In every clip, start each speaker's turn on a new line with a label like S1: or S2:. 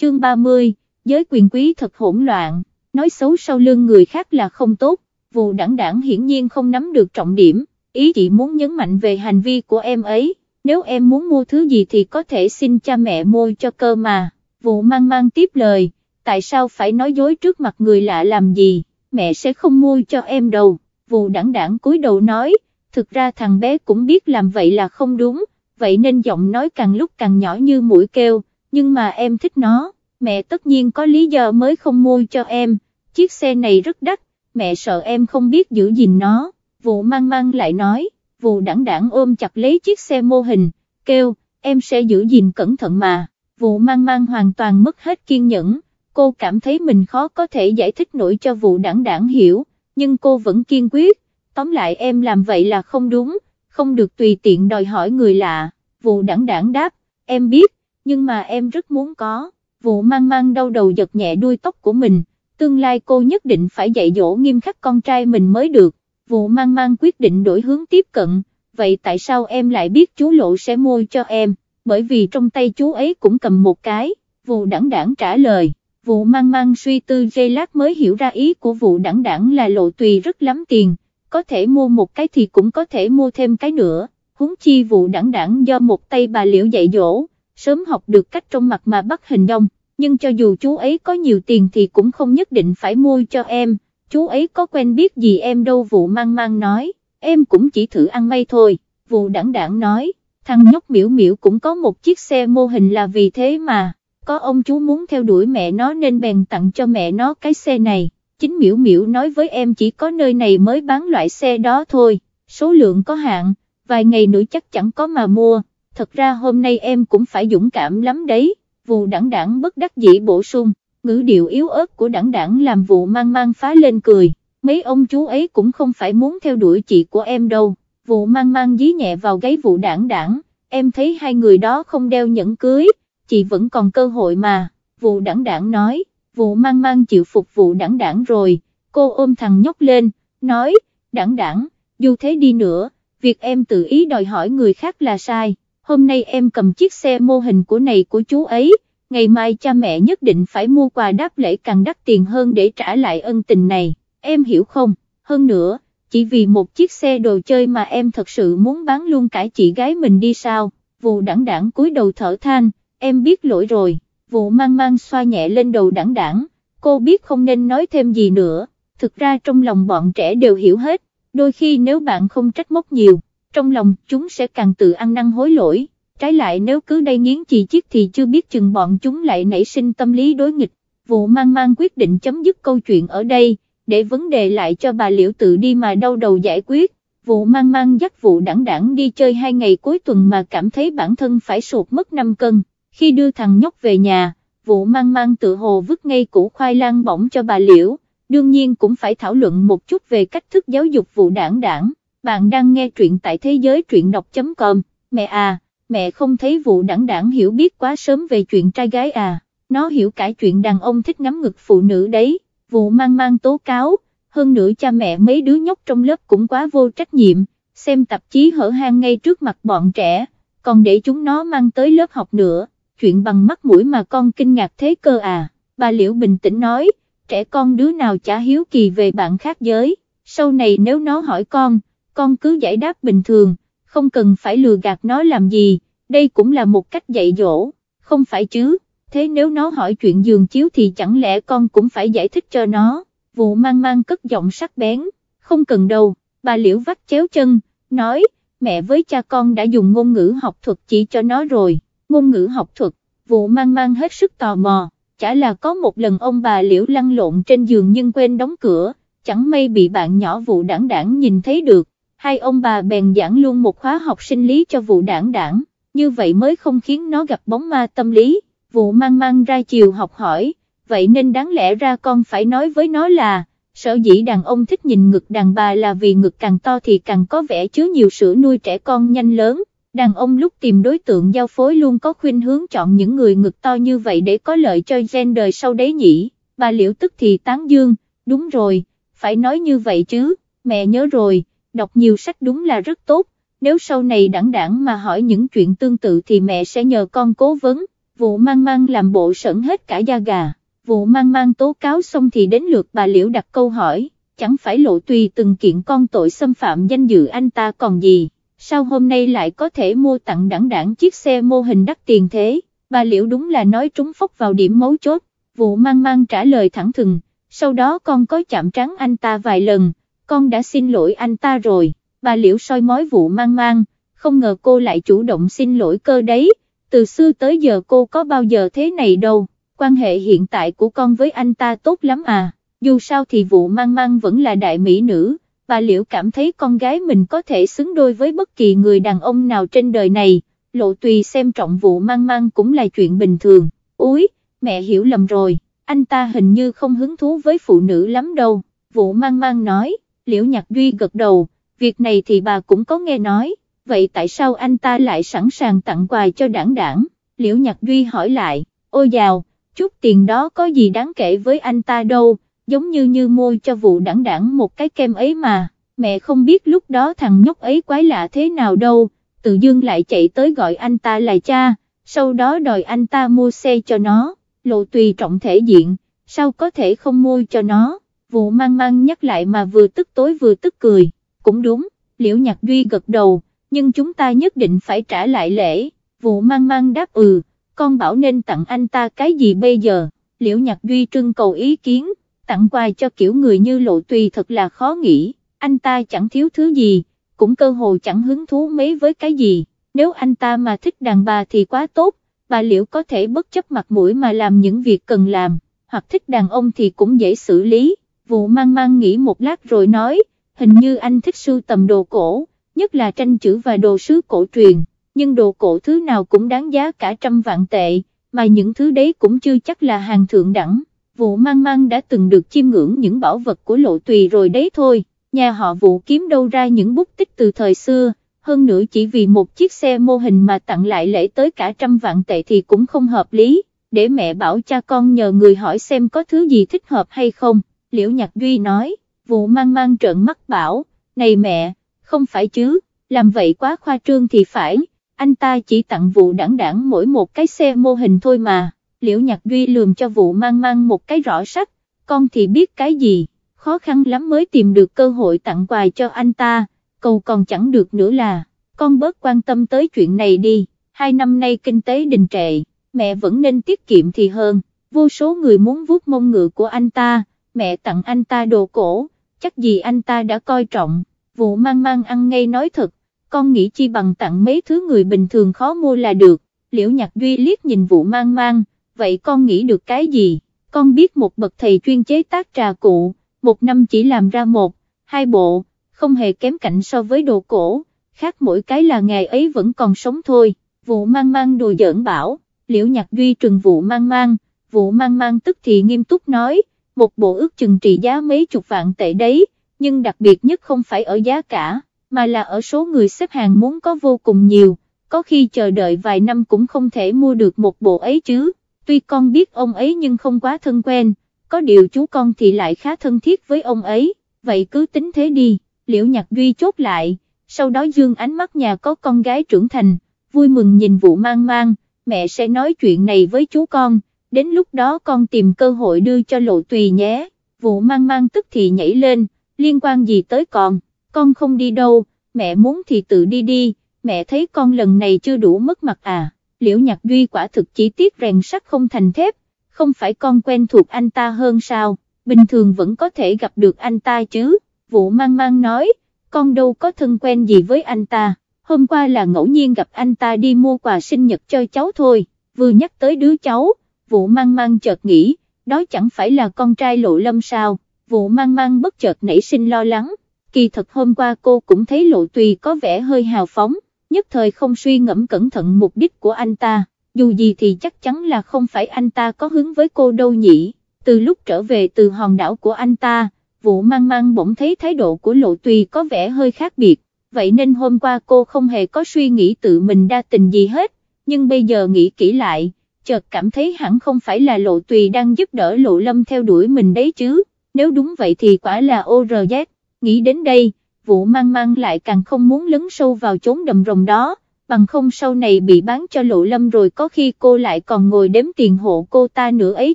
S1: chương 30, giới quyền quý thật hỗn loạn, nói xấu sau lưng người khác là không tốt, vụ đảng đảng hiển nhiên không nắm được trọng điểm, ý chị muốn nhấn mạnh về hành vi của em ấy, nếu em muốn mua thứ gì thì có thể xin cha mẹ mua cho cơ mà, vụ mang mang tiếp lời, tại sao phải nói dối trước mặt người lạ làm gì, mẹ sẽ không mua cho em đâu, vụ đảng đảng cúi đầu nói, thực ra thằng bé cũng biết làm vậy là không đúng, vậy nên giọng nói càng lúc càng nhỏ như mũi kêu, nhưng mà em thích nó, mẹ tất nhiên có lý do mới không mua cho em, chiếc xe này rất đắt, mẹ sợ em không biết giữ gìn nó, vụ mang mang lại nói, vụ Đẳng Đẳng ôm chặt lấy chiếc xe mô hình, kêu, em sẽ giữ gìn cẩn thận mà, vụ mang mang hoàn toàn mất hết kiên nhẫn, cô cảm thấy mình khó có thể giải thích nổi cho vụ Đẳng Đẳng hiểu, nhưng cô vẫn kiên quyết, tóm lại em làm vậy là không đúng, không được tùy tiện đòi hỏi người lạ, vụ Đẳng Đẳng đáp, em biết, nhưng mà em rất muốn có, vụ mang mang đau đầu giật nhẹ đuôi tóc của mình, tương lai cô nhất định phải dạy dỗ nghiêm khắc con trai mình mới được, vụ mang mang quyết định đổi hướng tiếp cận, vậy tại sao em lại biết chú Lộ sẽ mua cho em, bởi vì trong tay chú ấy cũng cầm một cái, vụ đẳng đẳng trả lời, vụ mang mang suy tư giây lát mới hiểu ra ý của vụ đẳng đẳng là lộ tùy rất lắm tiền, có thể mua một cái thì cũng có thể mua thêm cái nữa, huống chi vụ đẳng đẳng do một tay bà liễu dạy dỗ, sớm học được cách trong mặt mà bắt hình dong, nhưng cho dù chú ấy có nhiều tiền thì cũng không nhất định phải mua cho em, chú ấy có quen biết gì em đâu vụ mang mang nói, em cũng chỉ thử ăn may thôi, vụ đảng đảng nói, thằng nhóc miễu miễu cũng có một chiếc xe mô hình là vì thế mà, có ông chú muốn theo đuổi mẹ nó nên bèn tặng cho mẹ nó cái xe này, chính miễu miễu nói với em chỉ có nơi này mới bán loại xe đó thôi, số lượng có hạn, vài ngày nữa chắc chẳng có mà mua, thật ra hôm nay em cũng phải dũng cảm lắm đấy, vụ đảng đảng bất đắc dĩ bổ sung, ngữ điệu yếu ớt của đảng đảng làm vụ mang mang phá lên cười, mấy ông chú ấy cũng không phải muốn theo đuổi chị của em đâu, vụ mang mang dí nhẹ vào gáy vụ đảng đảng, em thấy hai người đó không đeo nhẫn cưới, chị vẫn còn cơ hội mà, vụ đảng đảng nói, vụ mang mang chịu phục vụ đảng đảng rồi, cô ôm thằng nhóc lên, nói, đảng đảng, dù thế đi nữa, việc em tự ý đòi hỏi người khác là sai, hôm nay em cầm chiếc xe mô hình của này của chú ấy, ngày mai cha mẹ nhất định phải mua quà đáp lễ càng đắt tiền hơn để trả lại ân tình này, em hiểu không, hơn nữa, chỉ vì một chiếc xe đồ chơi mà em thật sự muốn bán luôn cả chị gái mình đi sao, vụ đẳng đẳng cúi đầu thở than, em biết lỗi rồi, vụ mang mang xoa nhẹ lên đầu đẳng đẳng, cô biết không nên nói thêm gì nữa, thực ra trong lòng bọn trẻ đều hiểu hết, đôi khi nếu bạn không trách móc nhiều, trong lòng chúng sẽ càng tự ăn năn hối lỗi, trái lại nếu cứ đây nghiến chì chiết thì chưa biết chừng bọn chúng lại nảy sinh tâm lý đối nghịch, vụ mang mang quyết định chấm dứt câu chuyện ở đây, để vấn đề lại cho bà liễu tự đi mà đau đầu giải quyết, vụ mang mang dắt vụ đảng đảng đi chơi hai ngày cuối tuần mà cảm thấy bản thân phải sụt mất 5 cân, khi đưa thằng nhóc về nhà, vụ mang mang tự hồ vứt ngay củ khoai lang bỏng cho bà liễu, đương nhiên cũng phải thảo luận một chút về cách thức giáo dục vụ đảng đảng, bạn đang nghe truyện tại thế giới truyện đọc.com, mẹ à, mẹ không thấy vụ đảng đảng hiểu biết quá sớm về chuyện trai gái à, nó hiểu cả chuyện đàn ông thích ngắm ngực phụ nữ đấy, vụ mang mang tố cáo, hơn nữa cha mẹ mấy đứa nhóc trong lớp cũng quá vô trách nhiệm, xem tạp chí hở hang ngay trước mặt bọn trẻ, còn để chúng nó mang tới lớp học nữa, chuyện bằng mắt mũi mà con kinh ngạc thế cơ à, bà Liễu bình tĩnh nói, trẻ con đứa nào chả hiếu kỳ về bạn khác giới, sau này nếu nó hỏi con, con cứ giải đáp bình thường, không cần phải lừa gạt nó làm gì, đây cũng là một cách dạy dỗ, không phải chứ, thế nếu nó hỏi chuyện giường chiếu thì chẳng lẽ con cũng phải giải thích cho nó, vụ mang mang cất giọng sắc bén, không cần đâu, bà liễu vắt chéo chân, nói, mẹ với cha con đã dùng ngôn ngữ học thuật chỉ cho nó rồi, ngôn ngữ học thuật, vụ mang mang hết sức tò mò, chả là có một lần ông bà liễu lăn lộn trên giường nhưng quên đóng cửa, chẳng may bị bạn nhỏ vụ đảng đảng nhìn thấy được, hai ông bà bèn giảng luôn một khóa học sinh lý cho vụ đảng đảng, như vậy mới không khiến nó gặp bóng ma tâm lý, vụ mang mang ra chiều học hỏi, vậy nên đáng lẽ ra con phải nói với nó là, sở dĩ đàn ông thích nhìn ngực đàn bà là vì ngực càng to thì càng có vẻ chứa nhiều sữa nuôi trẻ con nhanh lớn, đàn ông lúc tìm đối tượng giao phối luôn có khuynh hướng chọn những người ngực to như vậy để có lợi cho gen đời sau đấy nhỉ, bà liễu tức thì tán dương, đúng rồi, phải nói như vậy chứ, mẹ nhớ rồi đọc nhiều sách đúng là rất tốt, nếu sau này đẳng đẳng mà hỏi những chuyện tương tự thì mẹ sẽ nhờ con cố vấn, vụ mang mang làm bộ sẩn hết cả da gà, vụ mang mang tố cáo xong thì đến lượt bà Liễu đặt câu hỏi, chẳng phải lộ tùy từng kiện con tội xâm phạm danh dự anh ta còn gì, sao hôm nay lại có thể mua tặng đẳng đẳng chiếc xe mô hình đắt tiền thế, bà Liễu đúng là nói trúng phốc vào điểm mấu chốt, vụ mang mang trả lời thẳng thừng, sau đó con có chạm trắng anh ta vài lần, con đã xin lỗi anh ta rồi, bà Liễu soi mói vụ mang mang, không ngờ cô lại chủ động xin lỗi cơ đấy, từ xưa tới giờ cô có bao giờ thế này đâu, quan hệ hiện tại của con với anh ta tốt lắm à, dù sao thì vụ mang mang vẫn là đại mỹ nữ, bà Liễu cảm thấy con gái mình có thể xứng đôi với bất kỳ người đàn ông nào trên đời này, lộ tùy xem trọng vụ mang mang cũng là chuyện bình thường, úi, mẹ hiểu lầm rồi, anh ta hình như không hứng thú với phụ nữ lắm đâu, vụ mang mang nói, Liễu Nhạc Duy gật đầu, việc này thì bà cũng có nghe nói vậy tại sao anh ta lại sẵn sàng tặng quà cho đảng đảng, Liễu Nhạc Duy hỏi lại, ôi dào, chút tiền đó có gì đáng kể với anh ta đâu, giống như như mua cho vụ đảng đảng một cái kem ấy mà, mẹ không biết lúc đó thằng nhóc ấy quái lạ thế nào đâu, tự dưng lại chạy tới gọi anh ta là cha, sau đó đòi anh ta mua xe cho nó, lộ tùy trọng thể diện, sao có thể không mua cho nó, vụ mang mang nhắc lại mà vừa tức tối vừa tức cười, cũng đúng, liễu nhạc duy gật đầu nhưng chúng ta nhất định phải trả lại lễ, vụ mang mang đáp ừ, con bảo nên tặng anh ta cái gì bây giờ, liễu nhạc duy trưng cầu ý kiến, tặng quà cho kiểu người như lộ tùy thật là khó nghĩ, anh ta chẳng thiếu thứ gì, cũng cơ hồ chẳng hứng thú mấy với cái gì, nếu anh ta mà thích đàn bà thì quá tốt, bà liễu có thể bất chấp mặt mũi mà làm những việc cần làm, hoặc thích đàn ông thì cũng dễ xử lý, vụ mang mang nghĩ một lát rồi nói, hình như anh thích sưu tầm đồ cổ nhất là tranh chữ và đồ sứ cổ truyền, nhưng đồ cổ thứ nào cũng đáng giá cả trăm vạn tệ, mà những thứ đấy cũng chưa chắc là hàng thượng đẳng. Vụ mang mang đã từng được chiêm ngưỡng những bảo vật của lộ tùy rồi đấy thôi, nhà họ vụ kiếm đâu ra những bút tích từ thời xưa, hơn nữa chỉ vì một chiếc xe mô hình mà tặng lại lễ tới cả trăm vạn tệ thì cũng không hợp lý, để mẹ bảo cha con nhờ người hỏi xem có thứ gì thích hợp hay không, liễu nhạc duy nói, vụ mang mang trợn mắt bảo, này mẹ, không phải chứ, làm vậy quá khoa trương thì phải, anh ta chỉ tặng vụ đảng đảng mỗi một cái xe mô hình thôi mà, liễu nhạc duy lườm cho vụ mang mang một cái rõ sắc, con thì biết cái gì, khó khăn lắm mới tìm được cơ hội tặng quà cho anh ta, cầu còn chẳng được nữa là, con bớt quan tâm tới chuyện này đi, hai năm nay kinh tế đình trệ, mẹ vẫn nên tiết kiệm thì hơn, vô số người muốn vuốt mông ngựa của anh ta, mẹ tặng anh ta đồ cổ, chắc gì anh ta đã coi trọng vụ mang mang ăn ngay nói thật, con nghĩ chi bằng tặng mấy thứ người bình thường khó mua là được, liễu nhạc duy liếc nhìn vụ mang mang, vậy con nghĩ được cái gì, con biết một bậc thầy chuyên chế tác trà cụ, một năm chỉ làm ra một, hai bộ, không hề kém cạnh so với đồ cổ, khác mỗi cái là ngày ấy vẫn còn sống thôi, vụ mang mang đùa giỡn bảo, liễu nhạc duy trừng vụ mang mang, vụ mang mang tức thì nghiêm túc nói, một bộ ước chừng trị giá mấy chục vạn tệ đấy, nhưng đặc biệt nhất không phải ở giá cả, mà là ở số người xếp hàng muốn có vô cùng nhiều, có khi chờ đợi vài năm cũng không thể mua được một bộ ấy chứ, tuy con biết ông ấy nhưng không quá thân quen, có điều chú con thì lại khá thân thiết với ông ấy, vậy cứ tính thế đi, liễu nhạc duy chốt lại, sau đó dương ánh mắt nhà có con gái trưởng thành, vui mừng nhìn vụ mang mang, mẹ sẽ nói chuyện này với chú con, đến lúc đó con tìm cơ hội đưa cho lộ tùy nhé, vụ mang mang tức thì nhảy lên, liên quan gì tới con, con không đi đâu, mẹ muốn thì tự đi đi, mẹ thấy con lần này chưa đủ mất mặt à, liễu nhạc duy quả thực chỉ tiếc rèn sắt không thành thép, không phải con quen thuộc anh ta hơn sao, bình thường vẫn có thể gặp được anh ta chứ, vụ mang mang nói, con đâu có thân quen gì với anh ta, hôm qua là ngẫu nhiên gặp anh ta đi mua quà sinh nhật cho cháu thôi, vừa nhắc tới đứa cháu, vụ mang mang chợt nghĩ, đó chẳng phải là con trai lộ lâm sao? Vụ mang mang bất chợt nảy sinh lo lắng, kỳ thật hôm qua cô cũng thấy lộ tùy có vẻ hơi hào phóng, nhất thời không suy ngẫm cẩn thận mục đích của anh ta, dù gì thì chắc chắn là không phải anh ta có hứng với cô đâu nhỉ, từ lúc trở về từ hòn đảo của anh ta, vụ mang mang bỗng thấy thái độ của lộ tùy có vẻ hơi khác biệt, vậy nên hôm qua cô không hề có suy nghĩ tự mình đa tình gì hết, nhưng bây giờ nghĩ kỹ lại, chợt cảm thấy hẳn không phải là lộ tùy đang giúp đỡ lộ lâm theo đuổi mình đấy chứ nếu đúng vậy thì quả là ORZ, nghĩ đến đây, vụ mang mang lại càng không muốn lấn sâu vào chốn đầm rồng đó, bằng không sau này bị bán cho lộ lâm rồi có khi cô lại còn ngồi đếm tiền hộ cô ta nữa ấy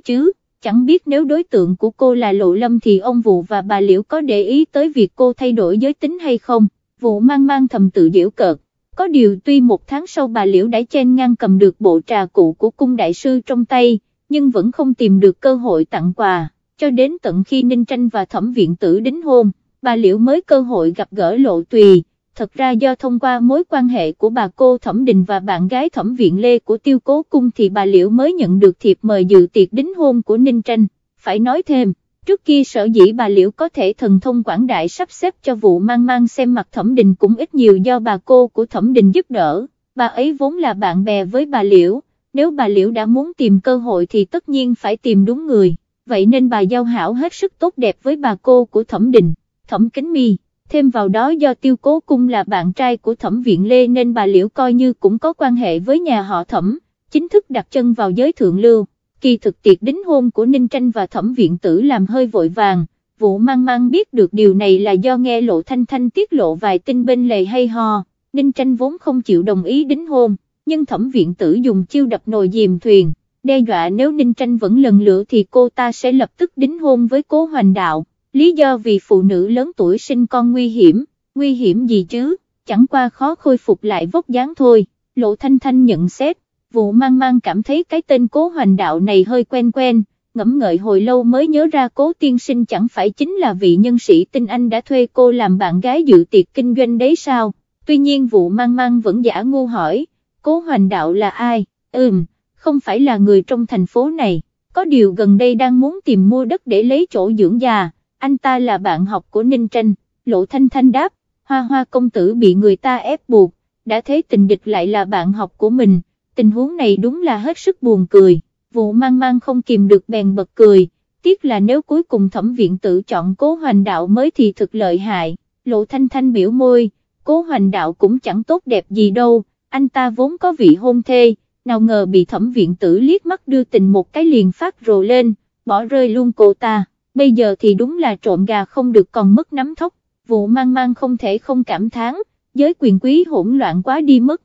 S1: chứ, chẳng biết nếu đối tượng của cô là lộ lâm thì ông Vụ và bà Liễu có để ý tới việc cô thay đổi giới tính hay không, Vụ mang mang thầm tự diễu cợt. Có điều tuy một tháng sau bà Liễu đã chen ngang cầm được bộ trà cụ của cung đại sư trong tay, nhưng vẫn không tìm được cơ hội tặng quà, cho đến tận khi Ninh Tranh và Thẩm Viện Tử đính hôn, bà Liễu mới cơ hội gặp gỡ Lộ Tùy, thật ra do thông qua mối quan hệ của bà cô Thẩm Đình và bạn gái Thẩm Viện Lê của Tiêu Cố Cung thì bà Liễu mới nhận được thiệp mời dự tiệc đính hôn của Ninh Tranh, phải nói thêm. Trước kia sở dĩ bà Liễu có thể thần thông quảng đại sắp xếp cho vụ mang mang xem mặt Thẩm Đình cũng ít nhiều do bà cô của Thẩm Đình giúp đỡ, bà ấy vốn là bạn bè với bà Liễu, nếu bà Liễu đã muốn tìm cơ hội thì tất nhiên phải tìm đúng người, vậy nên bà giao hảo hết sức tốt đẹp với bà cô của Thẩm Đình, Thẩm Kính Mi, thêm vào đó do Tiêu Cố Cung là bạn trai của Thẩm Viện Lê nên bà Liễu coi như cũng có quan hệ với nhà họ Thẩm, chính thức đặt chân vào giới thượng lưu kỳ thực tiệc đính hôn của Ninh Tranh và thẩm viện tử làm hơi vội vàng, vụ mang mang biết được điều này là do nghe lộ thanh thanh tiết lộ vài tin bên lề hay ho, Ninh Tranh vốn không chịu đồng ý đính hôn, nhưng thẩm viện tử dùng chiêu đập nồi dìm thuyền, đe dọa nếu Ninh Tranh vẫn lần lửa thì cô ta sẽ lập tức đính hôn với cố hoành đạo, lý do vì phụ nữ lớn tuổi sinh con nguy hiểm, nguy hiểm gì chứ, chẳng qua khó khôi phục lại vóc dáng thôi, lộ thanh thanh nhận xét vụ mang mang cảm thấy cái tên cố hoành đạo này hơi quen quen, ngẫm ngợi hồi lâu mới nhớ ra cố tiên sinh chẳng phải chính là vị nhân sĩ tinh anh đã thuê cô làm bạn gái dự tiệc kinh doanh đấy sao, tuy nhiên vụ mang mang vẫn giả ngu hỏi, cố hoành đạo là ai, ừm, không phải là người trong thành phố này, có điều gần đây đang muốn tìm mua đất để lấy chỗ dưỡng già, anh ta là bạn học của Ninh Tranh, lộ thanh thanh đáp, hoa hoa công tử bị người ta ép buộc, đã thấy tình địch lại là bạn học của mình tình huống này đúng là hết sức buồn cười, vụ mang mang không kìm được bèn bật cười, tiếc là nếu cuối cùng thẩm viện tự chọn cố hoành đạo mới thì thực lợi hại, lộ thanh thanh biểu môi, cố hoành đạo cũng chẳng tốt đẹp gì đâu, anh ta vốn có vị hôn thê, nào ngờ bị thẩm viện tử liếc mắt đưa tình một cái liền phát rồ lên, bỏ rơi luôn cô ta, bây giờ thì đúng là trộm gà không được còn mất nắm thóc, vụ mang mang không thể không cảm thán, giới quyền quý hỗn loạn quá đi mất.